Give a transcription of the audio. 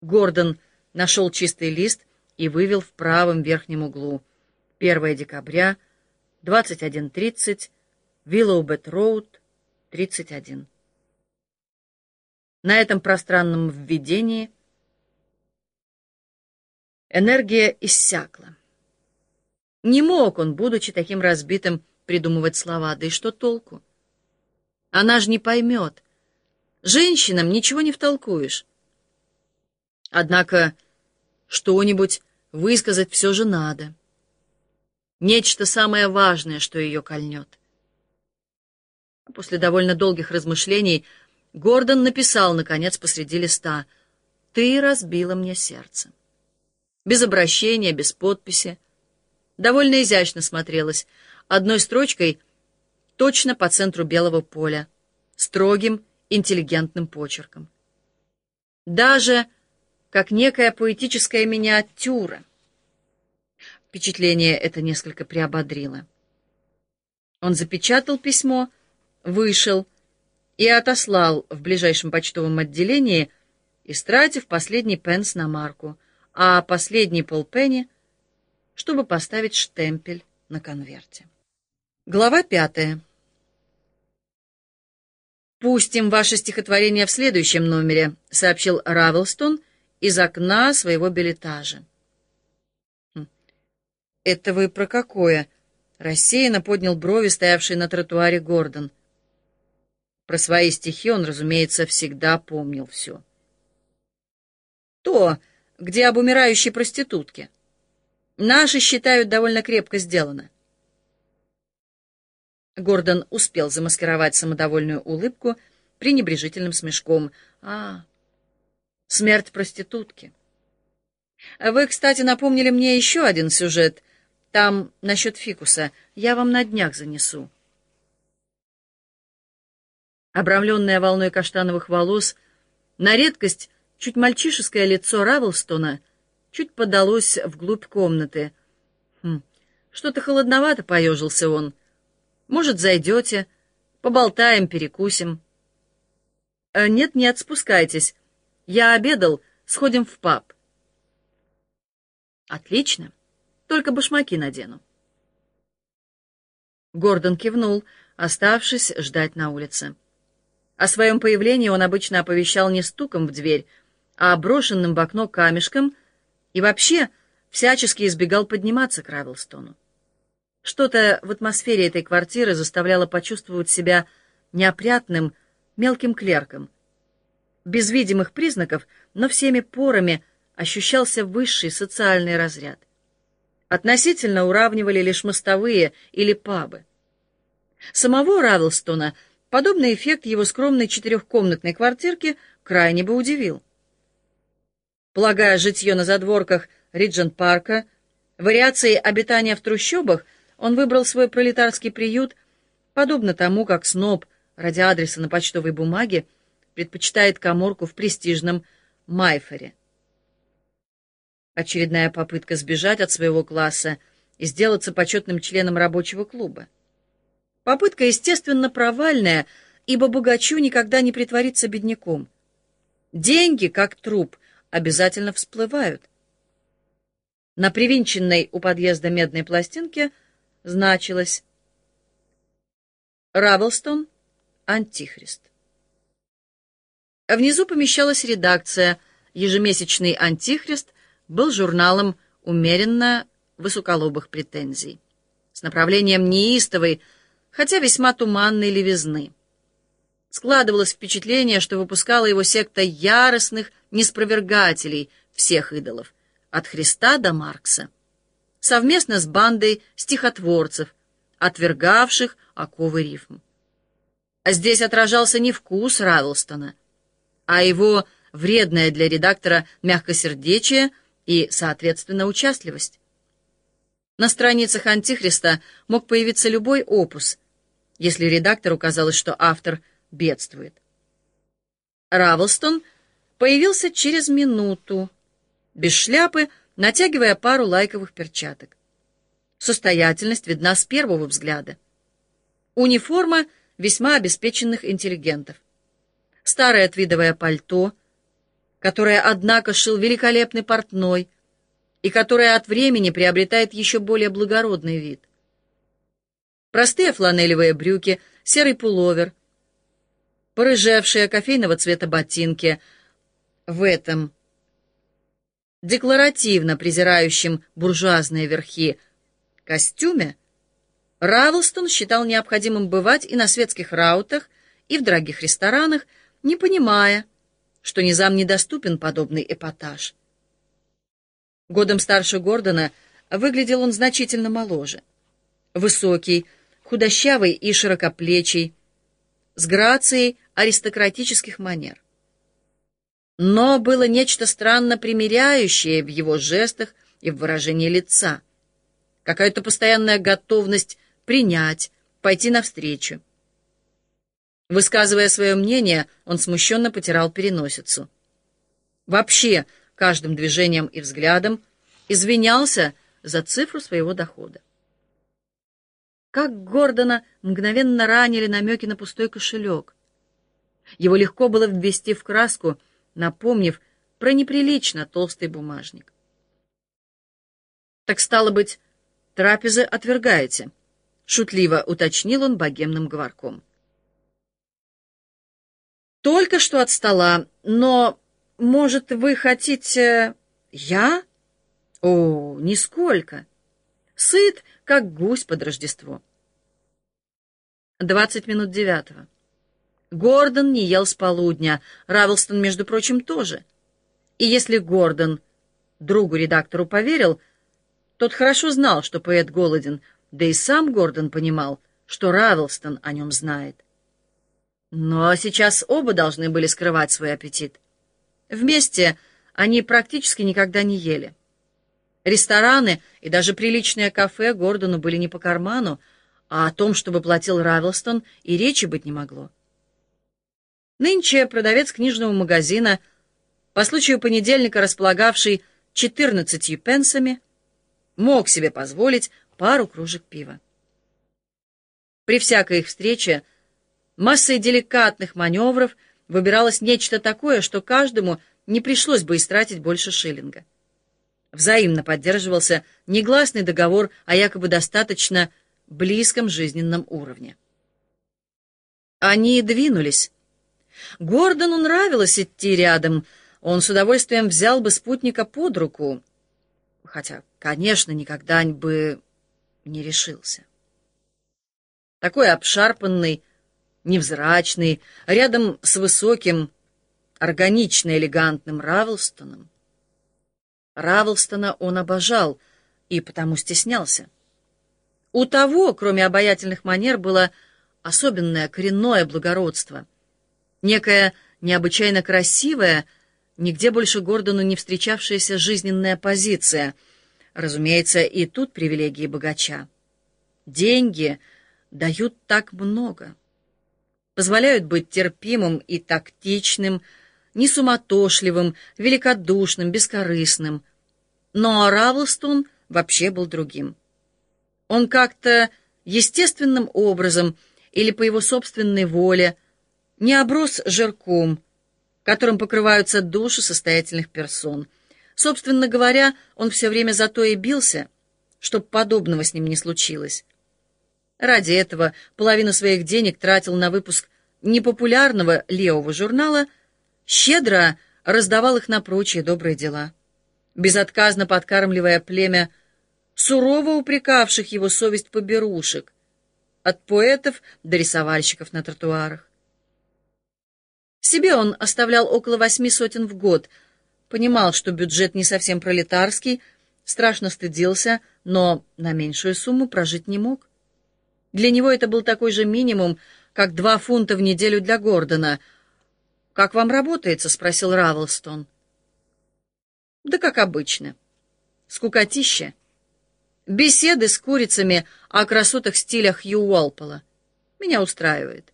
Гордон нашел чистый лист и вывел в правом верхнем углу. 1 декабря, 21.30, Виллоубет Роуд, 31. На этом пространном введении энергия иссякла. Не мог он, будучи таким разбитым, придумывать слова, да и что толку? Она же не поймет. Женщинам ничего не втолкуешь. Однако что-нибудь высказать все же надо. Нечто самое важное, что ее кольнет. После довольно долгих размышлений Гордон написал, наконец, посреди листа, «Ты разбила мне сердце». Без обращения, без подписи. Довольно изящно смотрелось, одной строчкой точно по центру белого поля, строгим, интеллигентным почерком. Даже как некая поэтическая миниатюра. Впечатление это несколько приободрило. Он запечатал письмо, вышел и отослал в ближайшем почтовом отделении, истратив последний пенс на марку, а последний полпенни, чтобы поставить штемпель на конверте. Глава пятая. «Пустим ваше стихотворение в следующем номере», — сообщил Равелстон из окна своего билетажа. «Хм. «Это вы про какое?» — рассеянно поднял брови, стоявший на тротуаре Гордон. Про свои стихи он, разумеется, всегда помнил все. «То, где об умирающей проститутке. Наши считают довольно крепко сделано». Гордон успел замаскировать самодовольную улыбку пренебрежительным смешком. «А, смерть проститутки». «Вы, кстати, напомнили мне еще один сюжет. Там насчет фикуса. Я вам на днях занесу». Обрамленное волной каштановых волос, на редкость чуть мальчишеское лицо Равелстона чуть подалось вглубь комнаты. Хм, что-то холодновато поежился он. Может, зайдете, поболтаем, перекусим. Э, нет, нет, спускайтесь. Я обедал, сходим в паб. Отлично, только башмаки надену. Гордон кивнул, оставшись ждать на улице. О своем появлении он обычно оповещал не стуком в дверь, а брошенным в окно камешком и вообще всячески избегал подниматься к Равелстону. Что-то в атмосфере этой квартиры заставляло почувствовать себя неопрятным, мелким клерком. Без видимых признаков, но всеми порами ощущался высший социальный разряд. Относительно уравнивали лишь мостовые или пабы. Самого Равелстона подобный эффект его скромной четырехкомнатной квартирки крайне бы удивил. Полагая житье на задворках Риджент-парка, вариации обитания в трущобах — он выбрал свой пролетарский приют, подобно тому, как сноб ради адреса на почтовой бумаге предпочитает коморку в престижном Майфере. Очередная попытка сбежать от своего класса и сделаться почетным членом рабочего клуба. Попытка, естественно, провальная, ибо богачу никогда не притворится бедняком. Деньги, как труп, обязательно всплывают. На привинченной у подъезда медной пластинке – значилось «Равелстон, Антихрист». Внизу помещалась редакция. Ежемесячный «Антихрист» был журналом умеренно высоколобых претензий, с направлением неистовой, хотя весьма туманной левизны. Складывалось впечатление, что выпускала его секта яростных неспровергателей всех идолов, от Христа до Маркса совместно с бандой стихотворцев, отвергавших оковы рифм. А здесь отражался не вкус Равелстона, а его вредное для редактора мягкосердечие и, соответственно, участливость. На страницах «Антихриста» мог появиться любой опус, если редактору казалось, что автор бедствует. Равелстон появился через минуту, без шляпы, натягивая пару лайковых перчаток. Состоятельность видна с первого взгляда. Униформа весьма обеспеченных интеллигентов. Старое твидовое пальто, которое, однако, шил великолепный портной и которое от времени приобретает еще более благородный вид. Простые фланелевые брюки, серый пуловер, порыжевшие кофейного цвета ботинки в этом декларативно презирающем буржуазные верхи костюме, Равлстон считал необходимым бывать и на светских раутах, и в дорогих ресторанах, не понимая, что низам недоступен подобный эпатаж. Годом старше Гордона выглядел он значительно моложе. Высокий, худощавый и широкоплечий, с грацией аристократических манер. Но было нечто странно примиряющее в его жестах и в выражении лица. Какая-то постоянная готовность принять, пойти навстречу. Высказывая свое мнение, он смущенно потирал переносицу. Вообще, каждым движением и взглядом извинялся за цифру своего дохода. Как Гордона мгновенно ранили намеки на пустой кошелек. Его легко было ввести в краску, напомнив про неприлично толстый бумажник. «Так стало быть, трапезы отвергаете?» шутливо уточнил он богемным говорком. Только что от стола, но, может, вы хотите... Я? О, нисколько. Сыт, как гусь под Рождество. Двадцать минут девятого. Гордон не ел с полудня, Равелстон, между прочим, тоже. И если Гордон другу-редактору поверил, тот хорошо знал, что поэт голоден, да и сам Гордон понимал, что Равелстон о нем знает. Но сейчас оба должны были скрывать свой аппетит. Вместе они практически никогда не ели. Рестораны и даже приличное кафе Гордону были не по карману, а о том, чтобы платил Равелстон, и речи быть не могло. Нынче продавец книжного магазина, по случаю понедельника располагавший четырнадцатью пенсами, мог себе позволить пару кружек пива. При всякой их встрече массой деликатных маневров выбиралось нечто такое, что каждому не пришлось бы истратить больше шиллинга. Взаимно поддерживался негласный договор о якобы достаточно близком жизненном уровне. Они двинулись. Гордону нравилось идти рядом, он с удовольствием взял бы спутника под руку, хотя, конечно, никогда бы не решился. Такой обшарпанный, невзрачный, рядом с высоким, органично элегантным Равлстоном. Равлстона он обожал и потому стеснялся. У того, кроме обаятельных манер, было особенное коренное благородство, некая необычайно красивая, нигде больше Гордону не встречавшаяся жизненная позиция — Разумеется, и тут привилегии богача. Деньги дают так много. Позволяют быть терпимым и тактичным, несуматошливым, великодушным, бескорыстным. Но Равлстон вообще был другим. Он как-то естественным образом или по его собственной воле не оброс жирком, которым покрываются души состоятельных персон — Собственно говоря, он все время за то и бился, чтоб подобного с ним не случилось. Ради этого половину своих денег тратил на выпуск непопулярного левого журнала, щедро раздавал их на прочие добрые дела, безотказно подкармливая племя сурово упрекавших его совесть поберушек, от поэтов до рисовальщиков на тротуарах. Себе он оставлял около восьми сотен в год — понимал, что бюджет не совсем пролетарский, страшно стыдился, но на меньшую сумму прожить не мог. Для него это был такой же минимум, как два фунта в неделю для Гордона. «Как вам работается?» — спросил Равелстон. «Да как обычно. Скукотища. Беседы с курицами о красотах стиля Хью Уолпола. Меня устраивает.